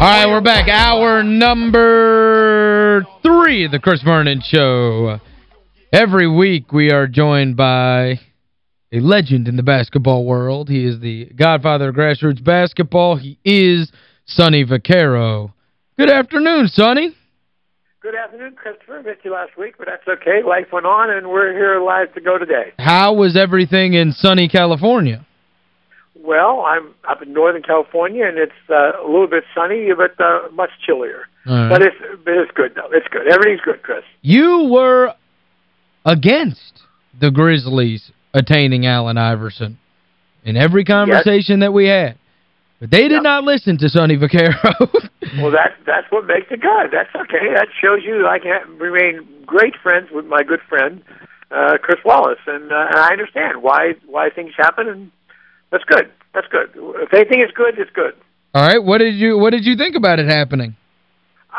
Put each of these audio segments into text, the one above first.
All right, we're back. Hour number three of the Chris Vernon Show. Every week we are joined by a legend in the basketball world. He is the godfather of grassroots basketball. He is Sonny Vaccaro. Good afternoon, Sonny. Good afternoon, Christopher. Missed you last week, but that's okay. Life went on, and we're here live to go today. How was everything in sunny California? Well, I'm up in Northern California, and it's uh, a little bit sunny, but uh, much chillier. Right. But it's but it's good, though. It's good. Everything's good, Chris. You were against the Grizzlies attaining Allen Iverson in every conversation yes. that we had. But they did yep. not listen to Sonny Vaccaro. well, that, that's what makes it good. That's okay. That shows you I can remain great friends with my good friend, uh, Chris Wallace. And, uh, and I understand why why things happen, and that's good. That's good. If anything is good, it's good. All right. What did you what did you think about it happening?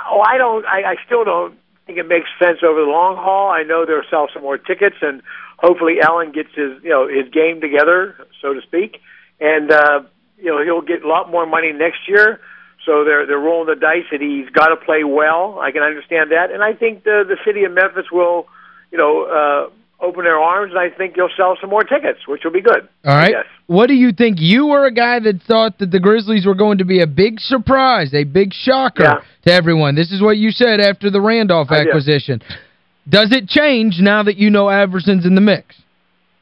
Oh, I don't I, I still don't think it makes sense over the long haul. I know they'll sell some more tickets and hopefully Allen gets his, you know, his game together, so to speak. And uh, you know, he'll get a lot more money next year. So they're they're rolling the dice that he's got to play well. I can understand that, and I think the the city of Memphis will, you know, uh, open their arms, and I think you'll sell some more tickets, which will be good. All right. Yes. What do you think? You were a guy that thought that the Grizzlies were going to be a big surprise, a big shocker yeah. to everyone. This is what you said after the Randolph I acquisition. Did. Does it change now that you know Iverson's in the mix?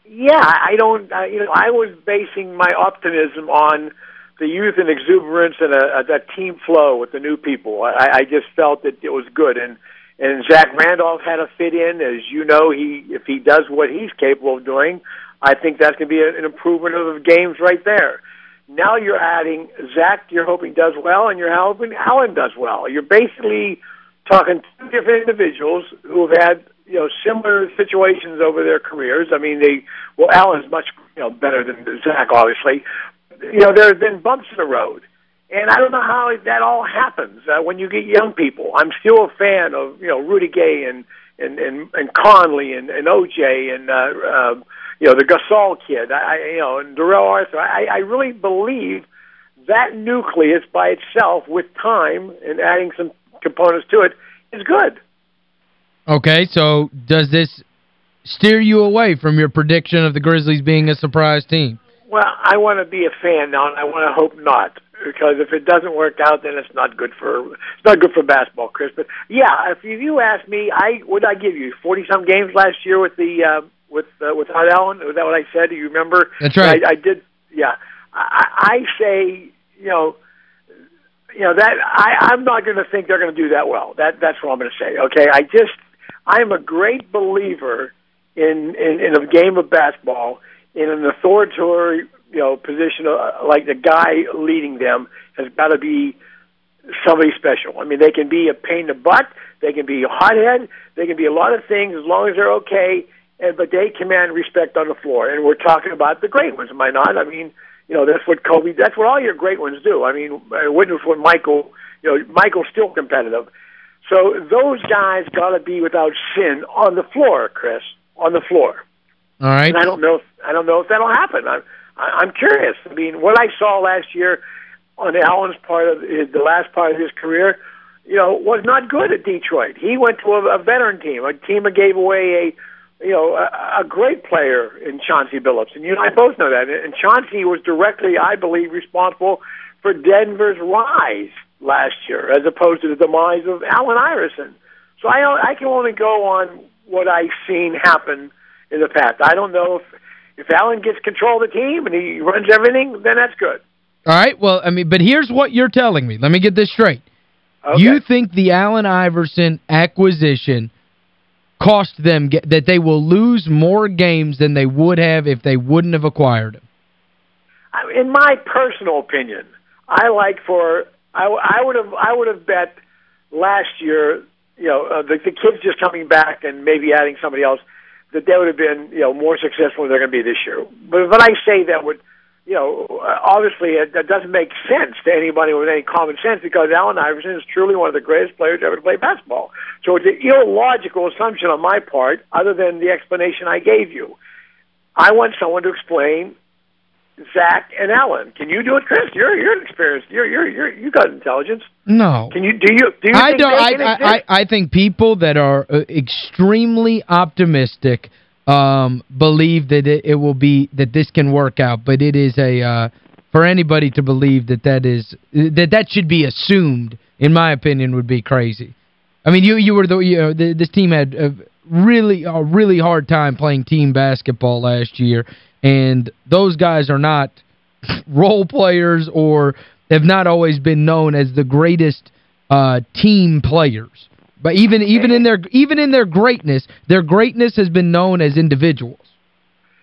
Yeah, I don't, uh, you know, I was basing my optimism on the youth and exuberance and a, a, that team flow with the new people. I, I just felt that it was good. And and Zach Randolph had a fit in, as you know. He if he does what he's capable of doing, I think that's going to be an improvement of the games right there. Now you're adding Zach. You're hoping does well, and you're hoping Allen does well. You're basically talking two different individuals who have had you know similar situations over their careers. I mean, they well, Allen's much you know better than Zach, obviously. You know, there have been bumps in the road and I don't know how that all happens uh, when you get young people. I'm still a fan of you know Rudy Gay and and and, and Conley and, and OJ and uh, uh, you know the Gasol kid. I, you know and Darrell Arthur. I, I really believe that nucleus by itself, with time and adding some components to it, is good. Okay, so does this steer you away from your prediction of the Grizzlies being a surprise team? Well, I want to be a fan now, and I want to hope not because if it doesn't work out, then it's not good for it's not good for basketball, Chris. But yeah, if you, you ask me, I would I give you forty some games last year with the uh, with uh, without Allen. Was that what I said? Do you remember? That's right. I, I did. Yeah, I, I say you know. You know that I, I'm not going to think they're going to do that well. That that's what I'm going to say. Okay, I just I'm a great believer in in, in a game of basketball in an authoritative you know position uh, like the guy leading them has got to be somebody special. I mean, they can be a pain in the butt, they can be a hothead, they can be a lot of things as long as they're okay. And but they command respect on the floor, and we're talking about the great ones, am I not? I mean, you know, that's what Kobe, that's what all your great ones do. I mean, I witness what Michael, you know, Michael's still competitive. So those guys got to be without sin on the floor, Chris, on the floor. All right. And I don't know if I don't know if that'll happen. I, I'm curious. I mean, what I saw last year on Allen's part of his, the last part of his career, you know, was not good at Detroit. He went to a, a veteran team, a team that gave away a, you know, a, a great player in Chauncey Billups, and you and I both know that. And Chauncey was directly, I believe, responsible for Denver's rise last year, as opposed to the demise of Allen Iverson. So I, I can only go on what I've seen happen in the past. I don't know if if Allen gets control of the team and he runs everything, then that's good. All right. Well, I mean, but here's what you're telling me. Let me get this straight. Okay. You think the Allen Iverson acquisition cost them get, that they will lose more games than they would have if they wouldn't have acquired him? In my personal opinion, I like for I, I would have I would have bet last year, you know, uh, the, the kids just coming back and maybe adding somebody else – that they would have been, you know, more successful than they're going to be this year. But but I say that would, you know, uh, obviously it, that doesn't make sense to anybody with any common sense because Allen Iverson is truly one of the greatest players ever to play basketball. So it's an illogical assumption on my part, other than the explanation I gave you. I want someone to explain Zach, and Allen. Can you do it, Chris? You're you're experienced. You're you're you're you got intelligence. No. Can you do you do you I think don't I, I? I I think people that are uh, extremely optimistic um believe that it, it will be that this can work out, but it is a uh for anybody to believe that that is that that should be assumed in my opinion would be crazy. I mean, you you were the you know, the, this team had a really a really hard time playing team basketball last year and those guys are not role players or have not always been known as the greatest uh, team players. But even even in their even in their greatness, their greatness has been known as individuals.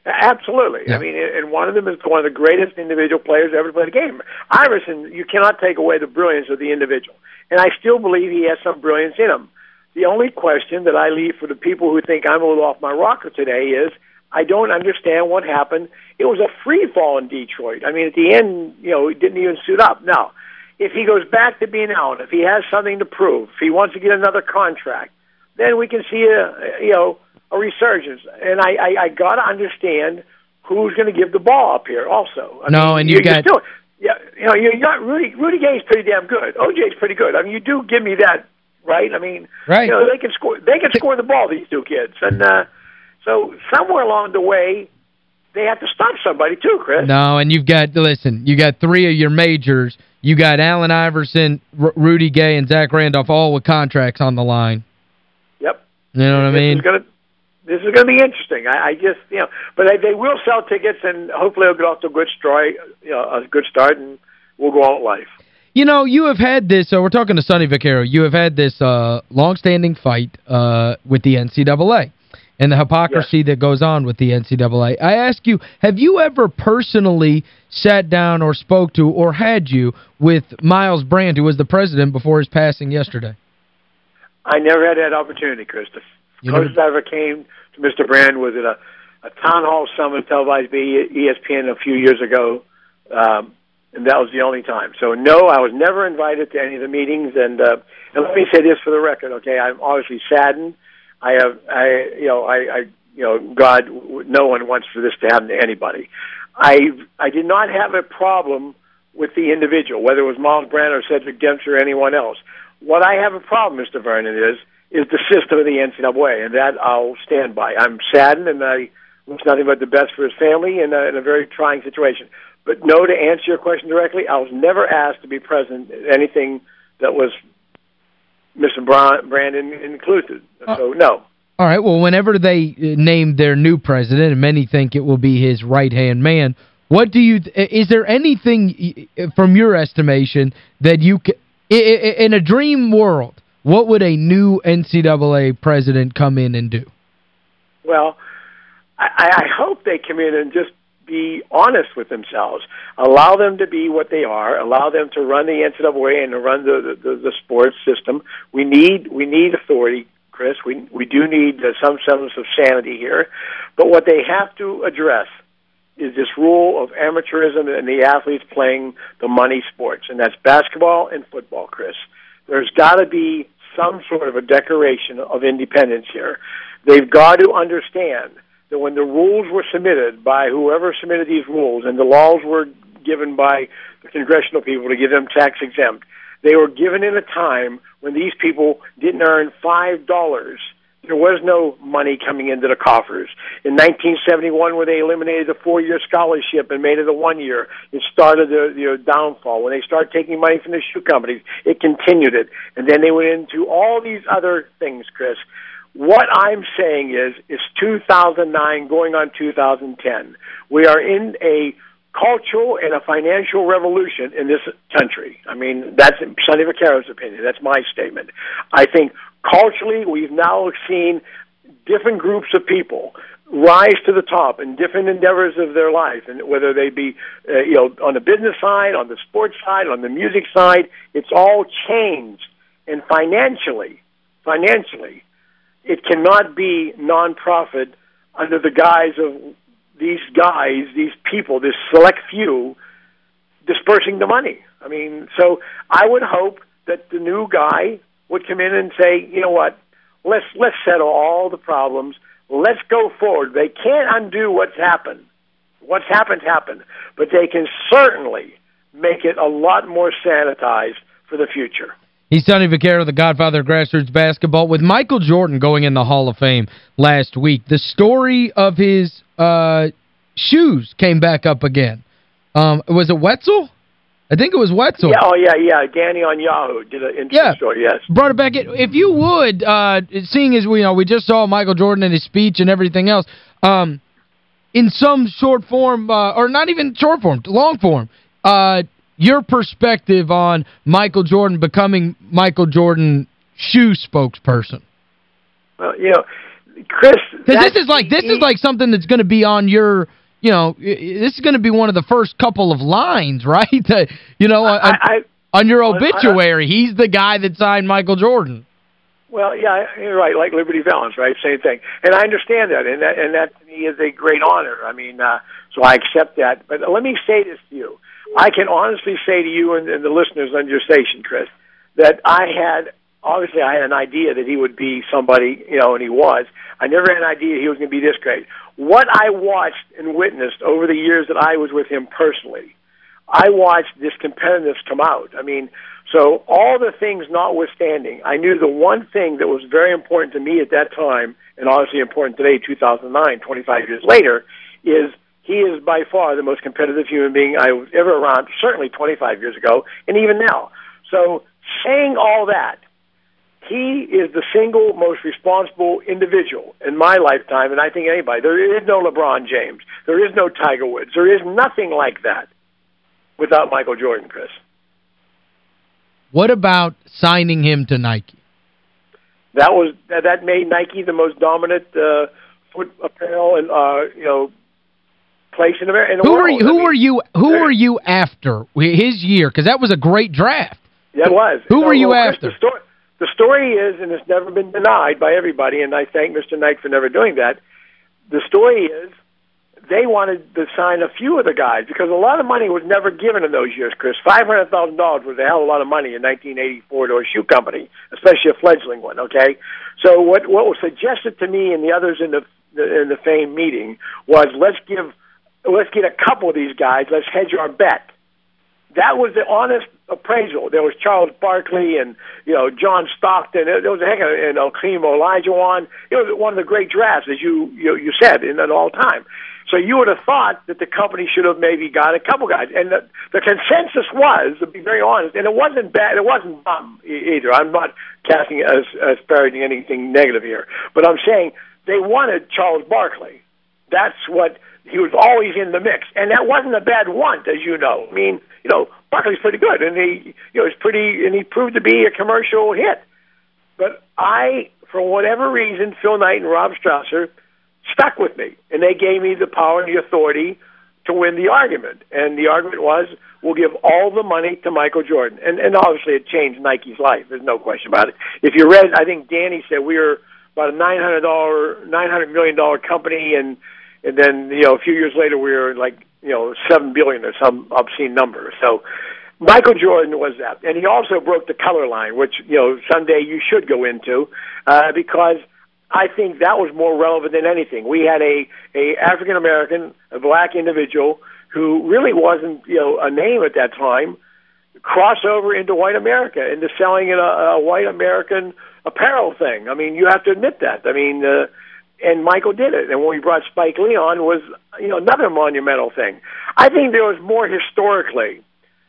Absolutely. Yeah. I mean, and one of them is one of the greatest individual players ever to play the game. Iverson, you cannot take away the brilliance of the individual. And I still believe he has some brilliance in him. The only question that I leave for the people who think I'm a little off my rocker today is I don't understand what happened. It was a free fall in Detroit. I mean, at the end, you know, he didn't even suit up. Now, if he goes back to being out, if he has something to prove, if he wants to get another contract, then we can see a, you know, a resurgence. And I, I, I got to understand who's going to give the ball up here also. I No, mean, and you you've got- Still, yeah, you know, you're got Rudy. Rudy Gay's pretty damn good. OJ's pretty good. I mean, you do give me that, right? I mean, Right. you know, they can score. They can score the ball. These two kids, and uh, so somewhere along the way, they have to stop somebody too, Chris. No, and you've got listen, you got three of your majors. You got Allen Iverson, R Rudy Gay and Zach Randolph all with contracts on the line. Yep. You know what I mean? Is gonna, this is going to be interesting. I, I just, you know, but they, they will sell tickets, and hopefully they'll get off to a good start, you know, a good start, and we'll go with life. You know, you have had this, so we're talking to Sonny Vaccaro, you have had this uh, long-standing fight uh, with the NCAA and the hypocrisy that goes on with the NCAA. I ask you, have you ever personally sat down or spoke to or had you with Myles Brand, who was the president before his passing yesterday? I never had that opportunity, Christopher. You Closest I ever came to Mr. Brand was at a, a town hall summit televised by ESPN a few years ago, um, and that was the only time. So no, I was never invited to any of the meetings. And uh, and let me say this for the record, okay? I'm obviously saddened. I have, I you know, I, I you know, God, no one wants for this to happen to anybody. I I did not have a problem with the individual, whether it was Myles Brand or Cedric Dempsey or anyone else. What I have a problem, Mr. Vernon, is is the system of the NCAA, and that I'll stand by. I'm saddened, and I wish nothing but the best for his family in a, in a very trying situation. But no, to answer your question directly, I was never asked to be present at anything that was Mr. Brandon included. So no. All right, well, whenever they uh, name their new president, and many think it will be his right-hand man, what do you is there anything uh, from your estimation that you ca- i- i- in a dream world, what would a new NCAA president come in and do? Well, I, I hope they come in and just be honest with themselves. Allow them to be what they are. Allow them to run the NCAA and to run the the, the sports system. We need we need authority, Chris. We we do need uh, some semblance of sanity here. But what they have to address is this rule of amateurism and the athletes playing the money sports, and that's basketball and football, Chris. There's got to be some sort of a declaration of independence here. They've got to understand that when the rules were submitted by whoever submitted these rules and the laws were given by the congressional people to give them tax exempt, they were given in a time when these people didn't earn five dollars. There was no money coming into the coffers. In 1971, when they eliminated the four-year scholarship and made it a one-year, it started the, the downfall. When they started taking money from the shoe companies, it continued it. And then they went into all these other things, Chris. What I'm saying is, it's 2009 going on 2010. We are in a cultural and a financial revolution in this country. I mean, that's Sonny Vaccaro's opinion. That's my statement. I think culturally, we've now seen different groups of people rise to the top in different endeavors of their life, and whether they be, uh, you know, on the business side, on the sports side, on the music side, it's all changed. And financially, financially, it cannot be nonprofit under the guise of these guys, these people, this select few dispersing the money. I mean, so I would hope that the new guy would come in and say, you know what, let's let's settle all the problems. Let's go forward. They can't undo what's happened. What's happened happened, but they can certainly make it a lot more sanitized for the future. He's Sonny Vaccaro, the godfather of grassroots basketball. With Michael Jordan going in the Hall of Fame last week, the story of his uh, shoes came back up again. Um, was it Wetzel? I think it was Wetzel. Yeah, oh, yeah, yeah. Danny on Yahoo did an interesting yeah. story, yes. Brought it back. If you would, uh, seeing as we, you know, we just saw Michael Jordan and his speech and everything else, um, in some short form, uh, or not even short form, long form, uh, your perspective on Michael Jordan becoming Michael Jordan shoe spokesperson. Well, you know, Chris... this is like this is like something that's going to be on your you know, this is going to be one of the first couple of lines, right? you know, I, I, on your obituary, I, he's the guy that signed Michael Jordan. Well, yeah, you're right, like Liberty Valance, right? Same thing. And I understand that, and that, and that to me is a great honor. I mean, uh, so I accept that. But let me say this to you. I can honestly say to you and, and the listeners on your station, Chris, that I had, obviously I had an idea that he would be somebody, you know, and he was. I never had an idea he was going to be this great. What I watched and witnessed over the years that I was with him personally, I watched this competitiveness come out. I mean, so all the things notwithstanding, I knew the one thing that was very important to me at that time, and obviously important today, 2009, 25 years later, is he is by far the most competitive human being I was ever around, certainly 25 years ago, and even now. So saying all that, he is the single most responsible individual in my lifetime, and I think anybody. There is no LeBron James. There is no Tiger Woods. There is nothing like that without Michael Jordan, Chris. What about signing him to Nike? That was that made Nike the most dominant uh, foot apparel and uh, you know place in, America, in the who world. Were you, who I mean, were you who were you after his year? Because that was a great draft. Yeah, it was. Who were you well, after? The story, the story is, and it's never been denied by everybody, and I thank Mr. Knight for never doing that. The story is they wanted to sign a few of the guys because a lot of money was never given in those years, Chris. $500,000 was a hell of a lot of money in 1984 to a shoe company, especially a fledgling one, okay? So what, what was suggested to me and the others in the, the in the famed meeting was let's give let's get a couple of these guys, let's hedge our bet that was the honest appraisal. There was Charles Barkley and you know John Stockton. There was a heck of and Akeem Olajuwon. It was one of the great drafts, as you you, you said, in an all time. So you would have thought that the company should have maybe got a couple guys, and the, the consensus was, to be very honest, and it wasn't bad. It wasn't bum either. I'm not casting as asparaging anything negative here, but I'm saying they wanted Charles Barkley. That's what he was always in the mix, and that wasn't a bad want, as you know. I mean, you know, Barkley's pretty good, and he, you know, he's pretty, and he proved to be a commercial hit. But I, for whatever reason, Phil Knight and Rob Strasser stuck with me, and they gave me the power and the authority to win the argument. And the argument was, we'll give all the money to Michael Jordan. And and obviously, it changed Nike's life. There's no question about it. If you read, I think Danny said we were about a nine hundred dollar, nine hundred million dollar company, and and then you know a few years later we were like you know seven billion or some obscene number. So Michael Jordan was that, and he also broke the color line, which you know someday you should go into uh, because I think that was more relevant than anything. We had a a African American, a black individual who really wasn't you know a name at that time cross over into white America, into selling a, a white American apparel thing. I mean, you have to admit that. I mean, uh, and Michael did it. And when we brought Spike Lee on was you know another monumental thing. I think there was more historically,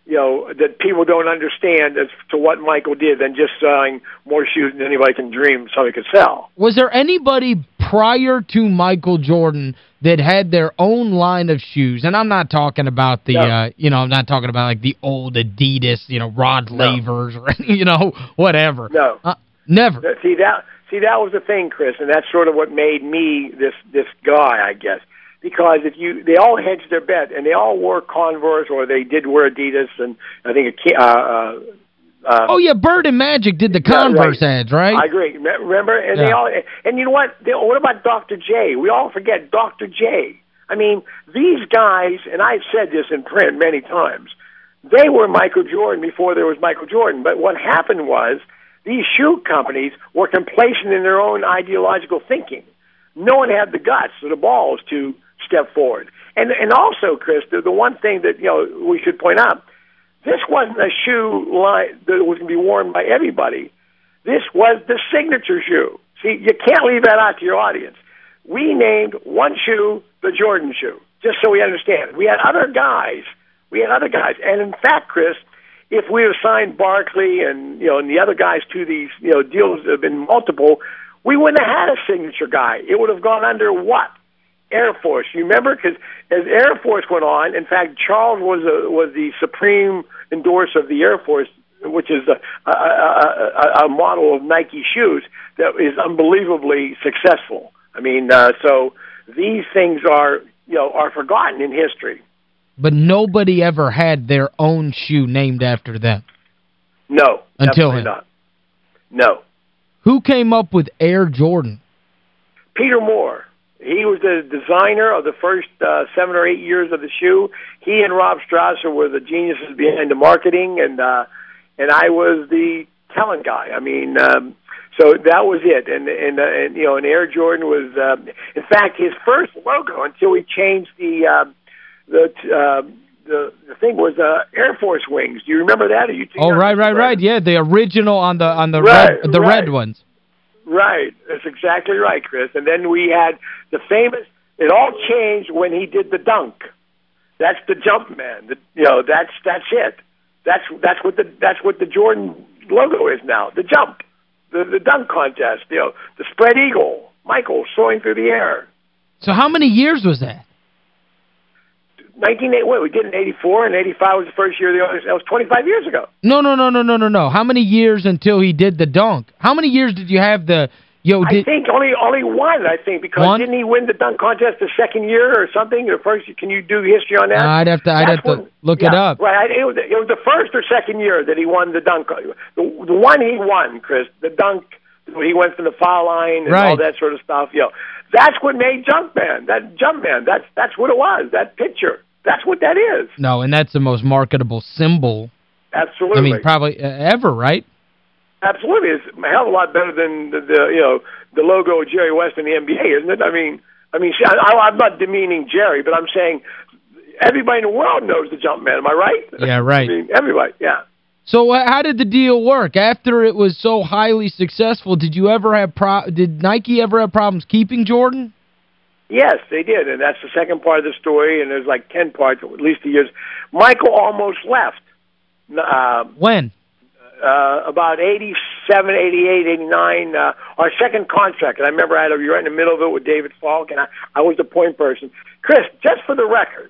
you know, that people don't understand as to what Michael did than just selling more shoes than anybody can dream somebody could sell. Was there anybody prior to Michael Jordan that had their own line of shoes? And I'm not talking about the, no. uh, you know, I'm not talking about like the old Adidas, you know, Rod Lavers no. or, you know, whatever. No. Uh, never. See, that See, that was the thing, Chris, and that's sort of what made me this this guy, I guess. Because if you, they all hedged their bet, and they all wore Converse, or they did wear Adidas, and I think a, uh, uh, uh, oh yeah, Bird and Magic did the Converse yeah, right. ads, right? I agree. Remember, and yeah. they all, and you know what? They, what about Dr. J? We all forget Dr. J. I mean, these guys, and I've said this in print many times. They were Michael Jordan before there was Michael Jordan. But what happened was these shoe companies were complacent in their own ideological thinking. No one had the guts or the balls to step forward. And and also, Chris, the, the one thing that you know we should point out, this wasn't a shoe line that was going to be worn by everybody. This was the signature shoe. See, you can't leave that out to your audience. We named one shoe the Jordan shoe, just so we understand. We had other guys. We had other guys, and in fact, Chris, if we had signed Barkley and you know and the other guys to these you know deals have been multiple, we wouldn't have had a signature guy. It would have gone under what Air Force. You remember because as Air Force went on, in fact, Charles was a, was the supreme endorser of the Air Force, which is a, a, a, a model of Nike shoes that is unbelievably successful. I mean, uh, so these things are you know are forgotten in history. But nobody ever had their own shoe named after them. No, until him. Not. No. Who came up with Air Jordan? Peter Moore. He was the designer of the first uh, seven or eight years of the shoe. He and Rob Strasser were the geniuses behind the marketing, and uh, and I was the talent guy. I mean, um, so that was it. And and uh, and you know, and Air Jordan was, uh, in fact, his first logo until we changed the uh, the. Uh, the the thing was uh Air Force wings. Do you remember that? You Oh, right, right, right. Yeah, the original on the on the right, red the right. red ones. Right. That's exactly right, Chris. And then we had the famous it all changed when he did the dunk. That's the jump man. The, you know, that's that's it. That's that's what the that's what the Jordan logo is now. The jump. The the dunk contest, you know, the spread eagle, Michael soaring through the air. So how many years was that? 1980, wait, we did in 84, and 85 was the first year. The, that was 25 years ago. No, no, no, no, no, no, no. How many years until he did the dunk? How many years did you have the... Yo, did, I think only only one, I think, because one? didn't he win the dunk contest the second year or something? The first, can you do history on that? Uh, I'd have to I'd have when, to look yeah, it up. Right, it was, it was the first or second year that he won the dunk. The, the one he won, Chris, the dunk, he went from the foul line and right. all that sort of stuff. Yo, that's what made Jumpman. That Jumpman. That's that's what it was. That picture. That's what that is. No, and that's the most marketable symbol. Absolutely. I mean, probably uh, ever, right? Absolutely. It's a hell of a lot better than the, the you know, the logo of Jerry West in the NBA, isn't it? I mean, I mean, I, I'm not demeaning Jerry, but I'm saying everybody in the world knows the Jumpman. Am I right? Yeah, right. I mean, everybody, yeah. So uh, how did the deal work? After it was so highly successful, did you ever have pro did Nike ever have problems keeping Jordan? Yes, they did, and that's the second part of the story, and there's like 10 parts, at least the years. Michael almost left. Uh, when? Uh, about 87, 88, 89, uh, our second contract, and I remember I had be right in the middle of it with David Falk, and I, I was the point person. Chris, just for the record,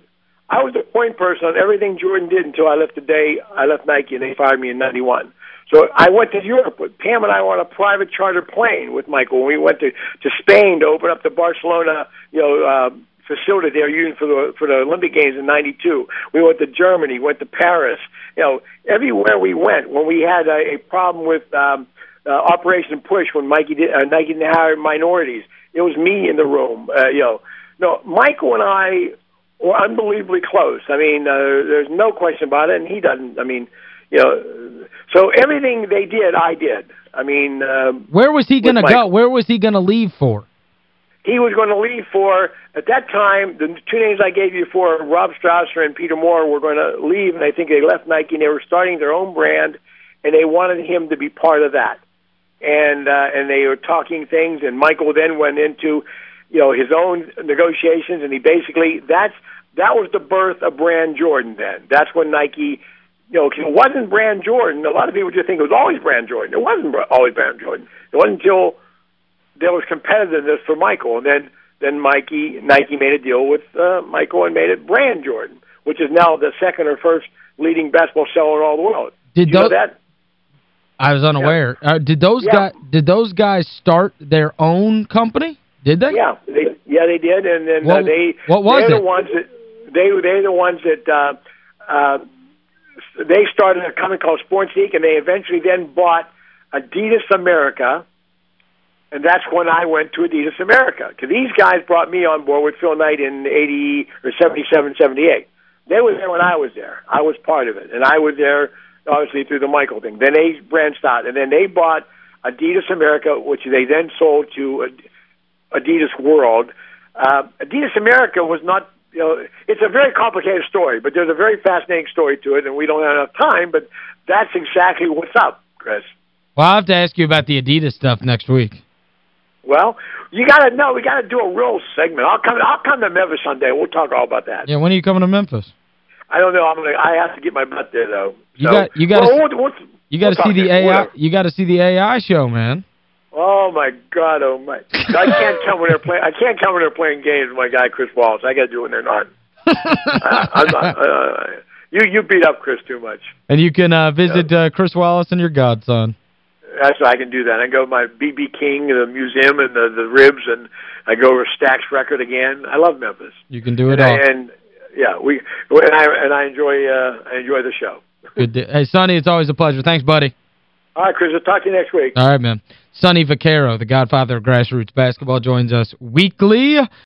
I was the point person on everything Jordan did until I left the day I left Nike, and they fired me in 91. So I went to Europe. With, Pam and I were on a private charter plane with Michael. We went to to Spain to open up the Barcelona, you know, uh, facility they're using for the for the Olympic Games in '92. We went to Germany, went to Paris. You know, everywhere we went. When we had a, a problem with um, uh, Operation Push, when Mikey did, uh, Nike didn't hire minorities, it was me in the room. Uh, you know, no, Michael and I were unbelievably close. I mean, uh, there's no question about it, and he doesn't. I mean, you know, so everything they did, I did. I mean, um, where was he going to go? Where was he going to leave for? He was going to leave for at that time. The two names I gave you for Rob Strasser and Peter Moore were going to leave, and I think they left Nike. and They were starting their own brand, and they wanted him to be part of that. And uh, and they were talking things, and Michael then went into, you know, his own negotiations, and he basically that's that was the birth of Brand Jordan. Then that's when Nike you know, it wasn't Brand Jordan. A lot of people just think it was always Brand Jordan. It wasn't always Brand Jordan. It wasn't until there was competitiveness for Michael, and then then Mikey Nike made a deal with uh, Michael and made it Brand Jordan, which is now the second or first leading basketball seller in all the world. Did, did you know that? I was unaware. Yeah. Uh, did those yeah. guys did those guys start their own company? Did they? Yeah, they yeah they did, and then what, uh, they what was they're it? the ones that they they're the ones that. Uh, uh, they started a company called Sportstique, and they eventually then bought Adidas America, and that's when I went to Adidas America. Because these guys brought me on board with Phil Knight in 80 or 77, 78. They were there when I was there. I was part of it, and I was there obviously through the Michael thing. Then they branched out, and then they bought Adidas America, which they then sold to Adidas World. uh, Adidas America was not, you know, it's a very complicated story, but there's a very fascinating story to it, and we don't have enough time, but that's exactly what's up, Chris. Well, I'll have to ask you about the Adidas stuff next week. Well, you got to know, we got to do a real segment. I'll come I'll come to Memphis Sunday. We'll talk all about that. Yeah, when are you coming to Memphis? I don't know. I'm gonna I have to get my butt there though. You got you got well, we'll, we'll, you got to see the AI you got to see the AI show, man. Oh my God! Oh my! I can't come when they're playing. I can't come when they're playing games with my guy Chris Wallace. I got to do it when they're not. uh, I'm not uh, you you beat up Chris too much. And you can uh, visit uh, Chris Wallace and your godson. That's I can do that. I go to my BB King the museum and the the ribs, and I go over Stax record again. I love Memphis. You can do it and all. I, and yeah, we and I and I enjoy uh, I enjoy the show. Good. Day. Hey, Sonny, it's always a pleasure. Thanks, buddy. All right, Chris. I'll talk to you next week. All right, man. Sonny Vaccaro, the godfather of grassroots basketball, joins us weekly.